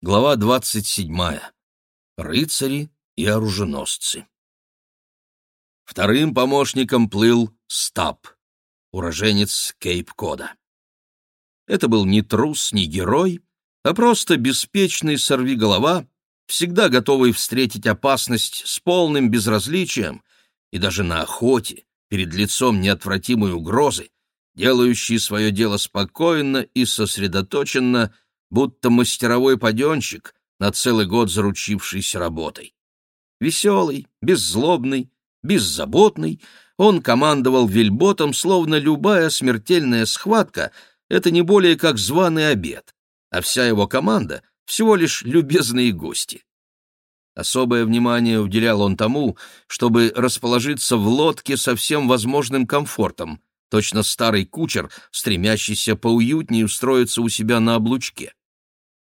Глава 27. Рыцари и оруженосцы. Вторым помощником плыл Стаб, уроженец Кейп-Кода. Это был не трус, не герой, а просто беспечный сорвиголова, всегда готовый встретить опасность с полным безразличием и даже на охоте, перед лицом неотвратимой угрозы, делающий свое дело спокойно и сосредоточенно – будто мастеровой паденщик, на целый год заручившийся работой. Веселый, беззлобный, беззаботный, он командовал вельботом, словно любая смертельная схватка — это не более как званый обед, а вся его команда — всего лишь любезные гости. Особое внимание уделял он тому, чтобы расположиться в лодке со всем возможным комфортом, точно старый кучер, стремящийся поуютнее устроиться у себя на облучке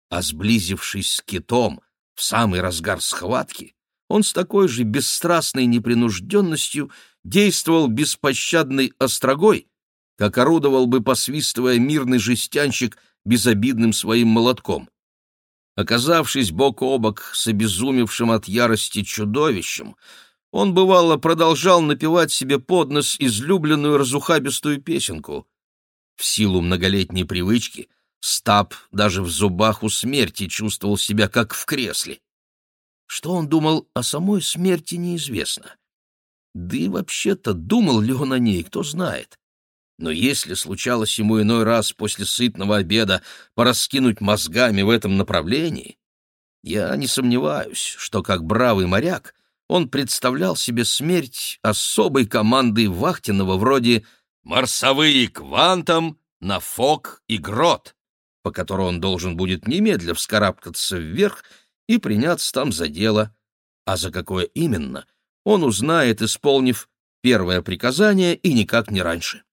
а сблизившись с китом в самый разгар схватки, он с такой же бесстрастной непринужденностью действовал беспощадной острогой, как орудовал бы, посвистывая мирный жестянщик безобидным своим молотком. Оказавшись бок о бок с обезумевшим от ярости чудовищем, он, бывало, продолжал напевать себе под нос излюбленную разухабистую песенку. В силу многолетней привычки — Стаб даже в зубах у смерти чувствовал себя как в кресле. Что он думал о самой смерти, неизвестно. Да и вообще-то думал ли он о ней, кто знает. Но если случалось ему иной раз после сытного обеда пораскинуть мозгами в этом направлении, я не сомневаюсь, что как бравый моряк он представлял себе смерть особой команды вахтенного вроде «Марсовые квантом на фок и грот», по которой он должен будет немедля вскарабкаться вверх и приняться там за дело, а за какое именно он узнает, исполнив первое приказание и никак не раньше.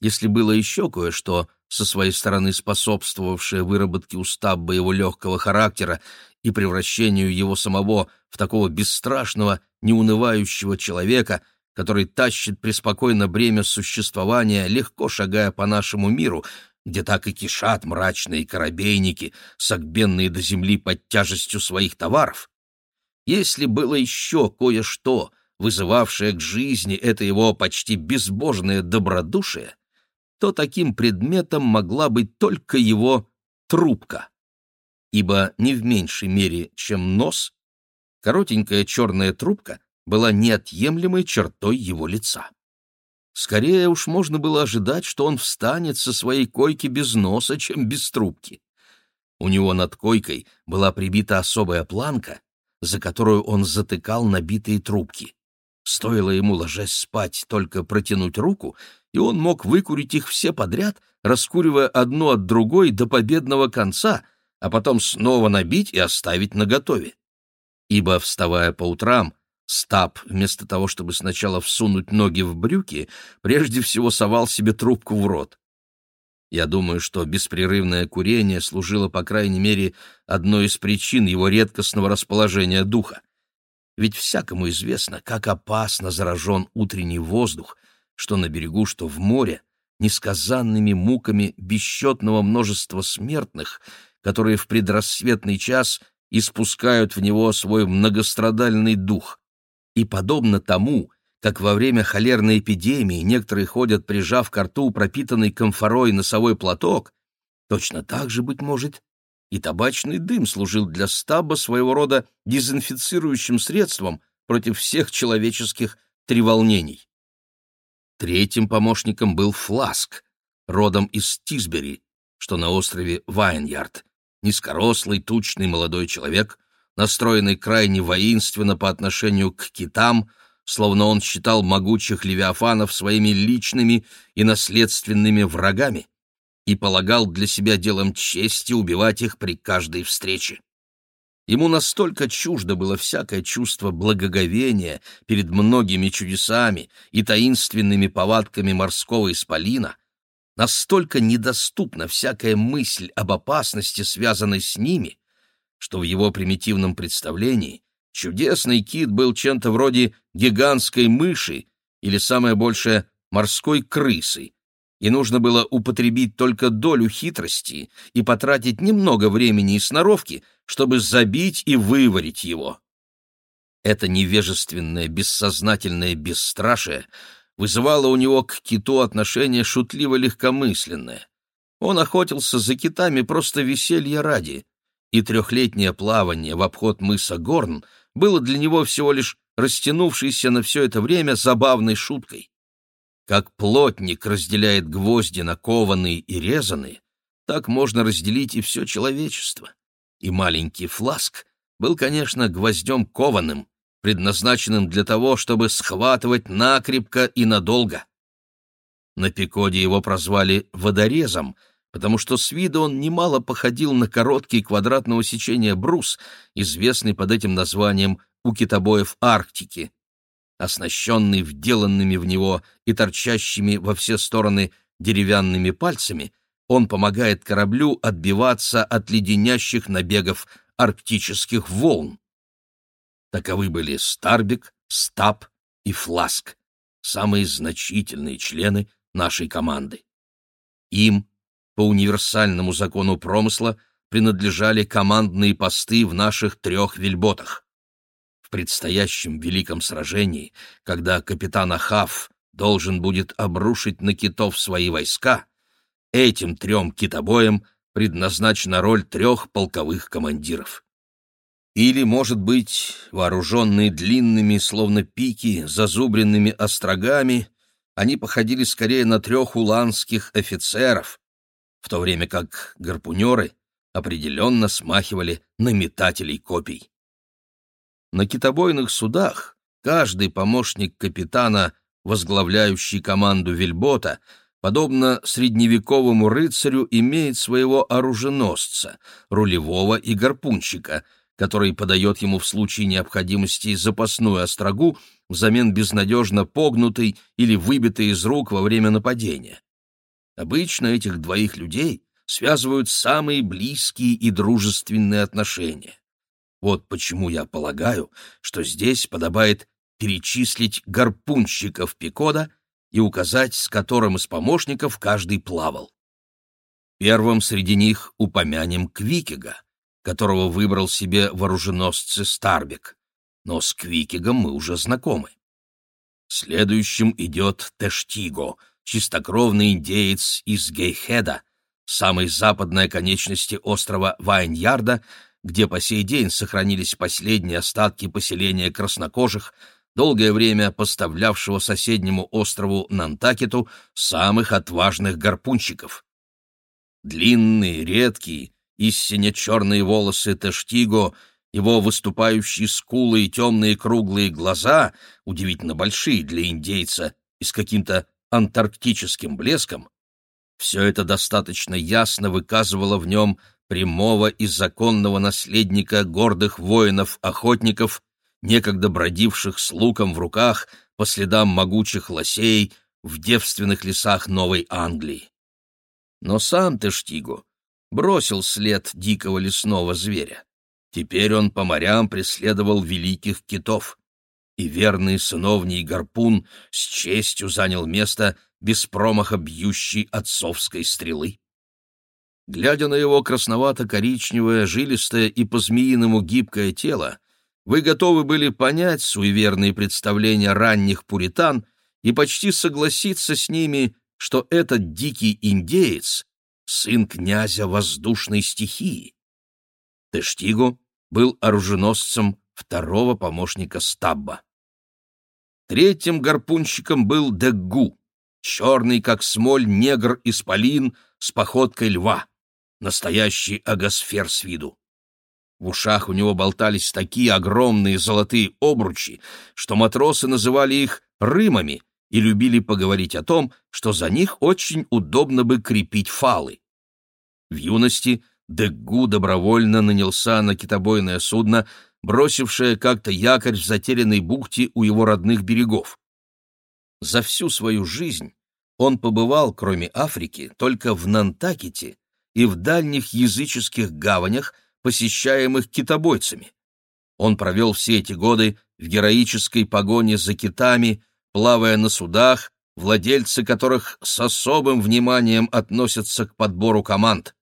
Если было еще кое-что, со своей стороны способствовавшее выработке устаба его легкого характера и превращению его самого в такого бесстрашного, неунывающего человека, который тащит преспокойно бремя существования, легко шагая по нашему миру, где так и кишат мрачные корабейники, согбенные до земли под тяжестью своих товаров. Если было еще кое-что, вызывавшее к жизни это его почти безбожное добродушие, то таким предметом могла быть только его трубка. Ибо не в меньшей мере, чем нос, коротенькая черная трубка была неотъемлемой чертой его лица. Скорее уж можно было ожидать, что он встанет со своей койки без носа, чем без трубки. У него над койкой была прибита особая планка, за которую он затыкал набитые трубки. Стоило ему, ложась спать, только протянуть руку, и он мог выкурить их все подряд, раскуривая одну от другой до победного конца, а потом снова набить и оставить наготове. Ибо, вставая по утрам, Стаб, вместо того, чтобы сначала всунуть ноги в брюки, прежде всего совал себе трубку в рот. Я думаю, что беспрерывное курение служило, по крайней мере, одной из причин его редкостного расположения духа. Ведь всякому известно, как опасно заражен утренний воздух, что на берегу, что в море, несказанными муками бесчетного множества смертных, которые в предрассветный час испускают в него свой многострадальный дух и подобно тому, как во время холерной эпидемии некоторые ходят, прижав к рту пропитанный комфорой носовой платок, точно так же, быть может, и табачный дым служил для стаба своего рода дезинфицирующим средством против всех человеческих треволнений. Третьим помощником был Фласк, родом из Тисбери, что на острове Вайнярд, низкорослый, тучный молодой человек, настроенный крайне воинственно по отношению к китам, словно он считал могучих левиафанов своими личными и наследственными врагами и полагал для себя делом чести убивать их при каждой встрече. Ему настолько чуждо было всякое чувство благоговения перед многими чудесами и таинственными повадками морского исполина, настолько недоступна всякая мысль об опасности, связанной с ними, что в его примитивном представлении чудесный кит был чем-то вроде гигантской мыши или, самое большее, морской крысы, и нужно было употребить только долю хитрости и потратить немного времени и сноровки, чтобы забить и выварить его. Это невежественное, бессознательное бесстрашие вызывало у него к киту отношение шутливо-легкомысленное. Он охотился за китами просто веселья ради, и трехлетнее плавание в обход мыса Горн было для него всего лишь растянувшейся на все это время забавной шуткой. Как плотник разделяет гвозди на кованые и резаные, так можно разделить и все человечество. И маленький фласк был, конечно, гвоздем кованым, предназначенным для того, чтобы схватывать накрепко и надолго. На Пикоде его прозвали «водорезом», потому что с виду он немало походил на короткий квадратного сечения брус, известный под этим названием у китобоев Арктики. Оснащенный вделанными в него и торчащими во все стороны деревянными пальцами, он помогает кораблю отбиваться от леденящих набегов арктических волн. Таковы были Старбик, Стаб и Фласк, самые значительные члены нашей команды. Им, по универсальному закону промысла, принадлежали командные посты в наших трех вельботах. В предстоящем великом сражении, когда капитан Ахав должен будет обрушить на китов свои войска, этим трем китобоям предназначена роль трех полковых командиров. Или, может быть, вооруженные длинными, словно пики, зазубренными острогами, они походили скорее на трех уланских офицеров, в то время как гарпунеры определенно смахивали на метателей копий. На китобойных судах каждый помощник капитана, возглавляющий команду вельбота, подобно средневековому рыцарю, имеет своего оруженосца, рулевого и гарпунщика — который подает ему в случае необходимости запасную острогу взамен безнадежно погнутой или выбитой из рук во время нападения. Обычно этих двоих людей связывают самые близкие и дружественные отношения. Вот почему я полагаю, что здесь подобает перечислить гарпунщиков Пикода и указать, с которым из помощников каждый плавал. Первым среди них упомянем Квикига, которого выбрал себе вооруженосцы Старбек, но с Квикигом мы уже знакомы. Следующим идет Тештиго, чистокровный индеец из Гейхеда, самой западной оконечности острова Вайньярда, где по сей день сохранились последние остатки поселения краснокожих, долгое время поставлявшего соседнему острову Нантакету самых отважных гарпунщиков. Длинный, редкий, истине черные волосы Тештиго, его выступающие скулы и темные круглые глаза, удивительно большие для индейца и с каким-то антарктическим блеском, все это достаточно ясно выказывало в нем прямого и законного наследника гордых воинов-охотников, некогда бродивших с луком в руках по следам могучих лосей в девственных лесах Новой Англии. Но сам Тештиго бросил след дикого лесного зверя. Теперь он по морям преследовал великих китов. И верный сыновний гарпун с честью занял место без промаха бьющей отцовской стрелы. Глядя на его красновато-коричневое, жилистое и по-змеиному гибкое тело, вы готовы были понять суеверные представления ранних пуритан и почти согласиться с ними, что этот дикий индеец сын князя воздушной стихии. Тештиго был оруженосцем второго помощника Стабба. Третьим гарпунщиком был Деггу, черный, как смоль, негр-исполин с походкой льва, настоящий агосфер с виду. В ушах у него болтались такие огромные золотые обручи, что матросы называли их «рымами», и любили поговорить о том, что за них очень удобно бы крепить фалы. В юности Деггу добровольно нанялся на китобойное судно, бросившее как-то якорь в затерянной бухте у его родных берегов. За всю свою жизнь он побывал, кроме Африки, только в Нантакете и в дальних языческих гаванях, посещаемых китобойцами. Он провел все эти годы в героической погоне за китами, плавая на судах, владельцы которых с особым вниманием относятся к подбору команд.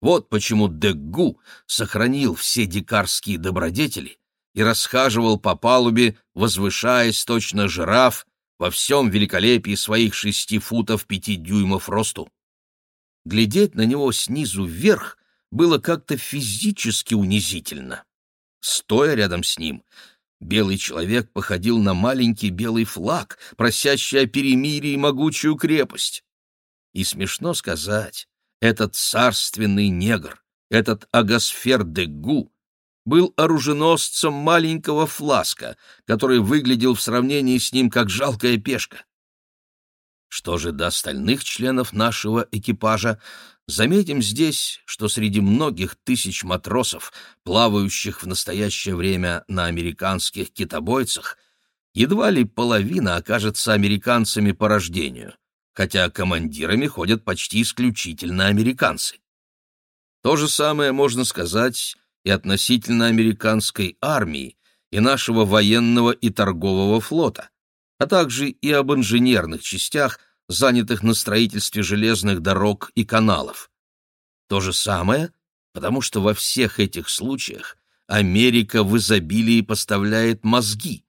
Вот почему Деггу сохранил все дикарские добродетели и расхаживал по палубе, возвышаясь точно жираф во всем великолепии своих шести футов пяти дюймов росту. Глядеть на него снизу вверх было как-то физически унизительно. Стоя рядом с ним, белый человек походил на маленький белый флаг, просящий о перемирии могучую крепость. И смешно сказать, этот царственный негр, этот Агасфер де Гу, был оруженосцем маленького фласка, который выглядел в сравнении с ним как жалкая пешка. Что же до остальных членов нашего экипажа, заметим здесь, что среди многих тысяч матросов, плавающих в настоящее время на американских китобойцах, едва ли половина окажется американцами по рождению, хотя командирами ходят почти исключительно американцы. То же самое можно сказать и относительно американской армии, и нашего военного и торгового флота, а также и об инженерных частях, занятых на строительстве железных дорог и каналов. То же самое, потому что во всех этих случаях Америка в изобилии поставляет мозги,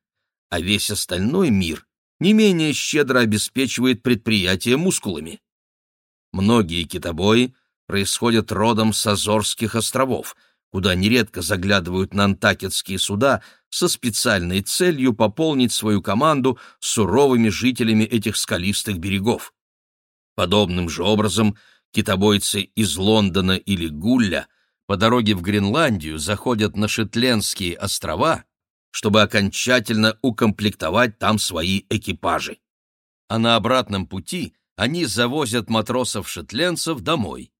а весь остальной мир не менее щедро обеспечивает предприятия мускулами. Многие китобои происходят родом с Азорских островов – куда нередко заглядывают нантакетские суда со специальной целью пополнить свою команду суровыми жителями этих скалистых берегов. Подобным же образом китобойцы из Лондона или Гулля по дороге в Гренландию заходят на Шетлендские острова, чтобы окончательно укомплектовать там свои экипажи. А на обратном пути они завозят матросов-шетленцев домой.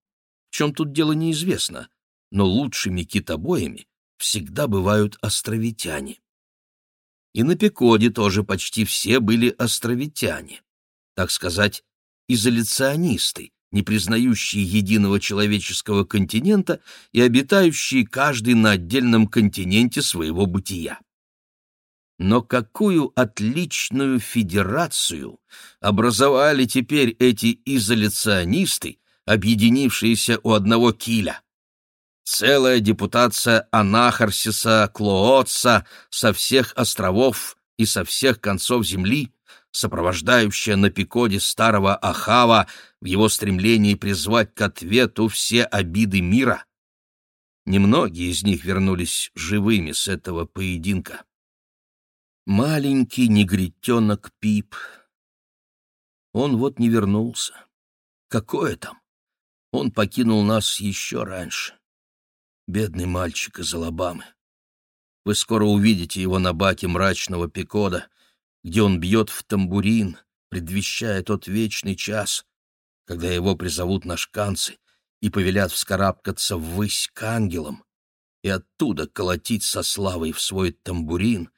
В чем тут дело неизвестно, но лучшими китобоями всегда бывают островитяне. И на Пекоде тоже почти все были островитяне, так сказать, изоляционисты, не признающие единого человеческого континента и обитающие каждый на отдельном континенте своего бытия. Но какую отличную федерацию образовали теперь эти изоляционисты, объединившиеся у одного киля? целая депутация Анахарсиса Клоотса со всех островов и со всех концов земли, сопровождающая на Пикоде старого Ахава в его стремлении призвать к ответу все обиды мира. Немногие из них вернулись живыми с этого поединка. Маленький негритенок Пип. Он вот не вернулся. Какое там? Он покинул нас еще раньше. Бедный мальчик из Алабамы. Вы скоро увидите его на баке мрачного Пикода, где он бьет в тамбурин, предвещая тот вечный час, когда его призовут на шканцы и повелят вскарабкаться ввысь к ангелам и оттуда колотить со славой в свой тамбурин,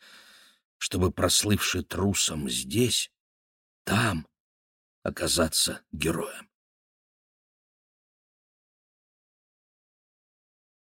чтобы, прослывший трусом здесь, там оказаться героем.